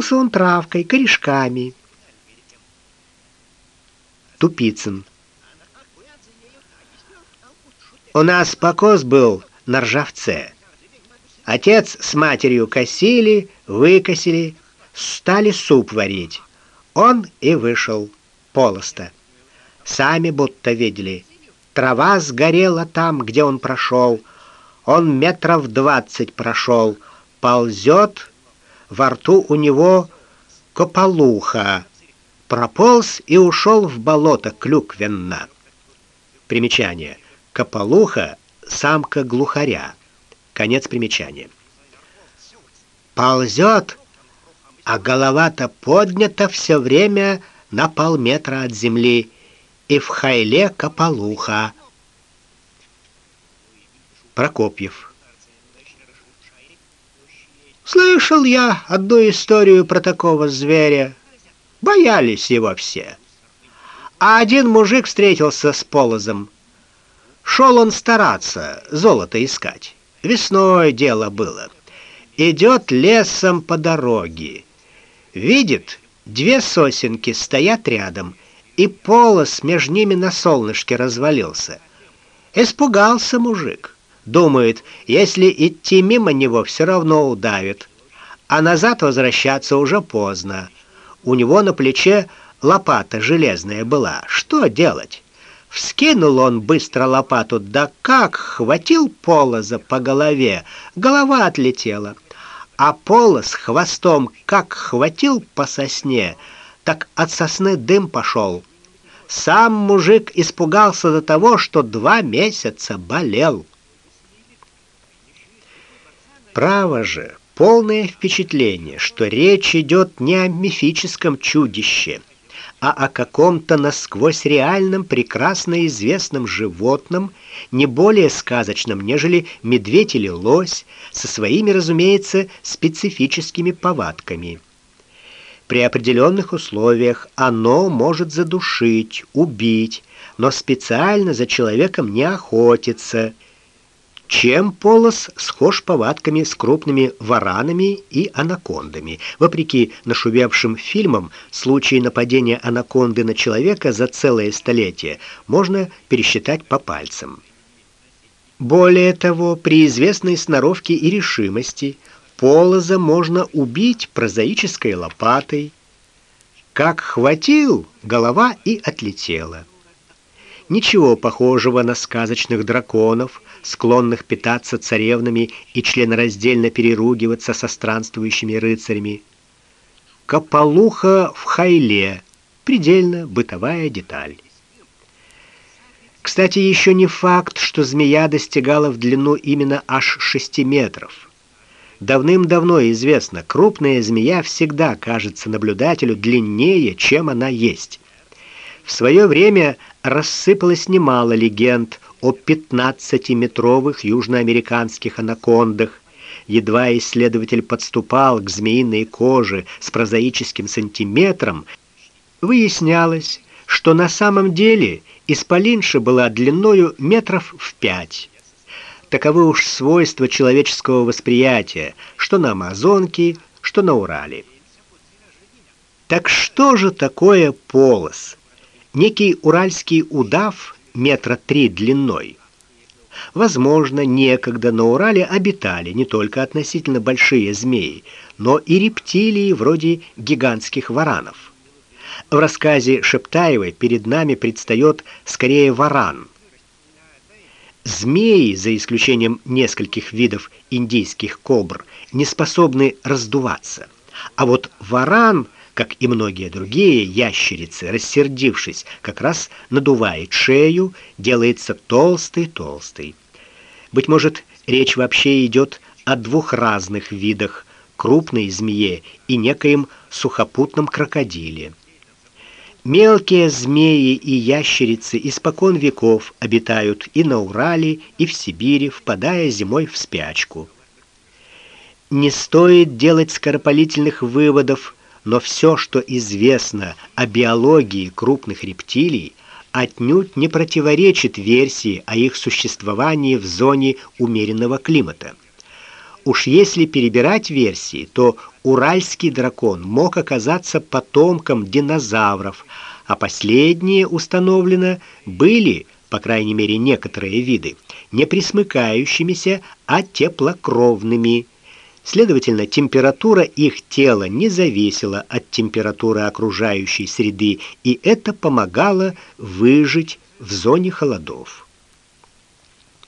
Питался он травкой, корешками. Тупицын. У нас покос был на ржавце. Отец с матерью косили, выкосили, стали суп варить. Он и вышел полосто. Сами будто видели. Трава сгорела там, где он прошел. Он метров двадцать прошел. Ползет, во рту у него кополуха. Прополз и ушел в болото клюквенно. Примечание. Кополуха — самка глухаря. Конец примечания. Ползет, а голова-то поднята все время на полметра от земли, и в хайле кополуха. Прокопьев. Слышал я одну историю про такого зверя. Боялись его все. А один мужик встретился с полозом. Шел он стараться, золото искать. Весной дело было. Идет лесом по дороге. Видит, две сосенки стоят рядом, и полос между ними на солнышке развалился. Испугался мужик. Думает, если идти мимо него, все равно удавит. А назад возвращаться уже поздно. У него на плече лопата железная была. Что делать? Вскинул он быстро лопату, да как хватил полоза по голове, голова отлетела. А полоз хвостом как хватил по сосне, так от сосны дым пошел. Сам мужик испугался до того, что два месяца болел. Право же, полное впечатление, что речь идет не о мифическом чудище, а о каком-то насквозь реальном, прекрасно известном животном, не более сказочном, нежели медведь или лось, со своими, разумеется, специфическими повадками. При определенных условиях оно может задушить, убить, но специально за человеком не охотится – чем полос схож повадками с крупными варанами и анакондами. Вопреки нашумевшим фильмам, случаи нападения анаконды на человека за целое столетие можно пересчитать по пальцам. Более того, при известной сноровке и решимости полоза можно убить прозаической лопатой. Как хватил, голова и отлетела. Ничего похожего на сказочных драконов, склонных питаться царевнами и членораздельно переругиваться со странствующими рыцарями. Кополуха в хайле предельно бытовая деталь. Кстати, еще не факт, что змея достигала в длину именно аж 6 метров. Давным-давно известно, крупная змея всегда кажется наблюдателю длиннее, чем она есть. В свое время рассыпалось немало легенд о 15-метровых южноамериканских анакондах. Едва исследователь подступал к змеиной коже с прозаическим сантиметром, выяснялось, что на самом деле исполинша была длиною метров в пять. Таковы уж свойства человеческого восприятия, что на Амазонке, что на Урале. Так что же такое полос? Некий уральский удав метра три длиной. Возможно, некогда на Урале обитали не только относительно большие змеи, но и рептилии вроде гигантских варанов. В рассказе Шептаевой перед нами предстает скорее варан. Змеи, за исключением нескольких видов индийских кобр, не способны раздуваться. А вот варан – как и многие другие ящерицы, рассердившись, как раз надувает шею, делается толстый-толстый. Быть может, речь вообще идет о двух разных видах: крупной змее и некоем сухопутном крокодиле. Мелкие змеи и ящерицы испокон веков обитают и на Урале, и в Сибири, впадая зимой в спячку. Не стоит делать скоропалительных выводов но все, что известно о биологии крупных рептилий, отнюдь не противоречит версии о их существовании в зоне умеренного климата. Уж если перебирать версии, то уральский дракон мог оказаться потомком динозавров, а последние установлено были, по крайней мере, некоторые виды, не присмыкающимися, а теплокровными. Следовательно, температура их тела не зависела от температуры окружающей среды, и это помогало выжить в зоне холодов.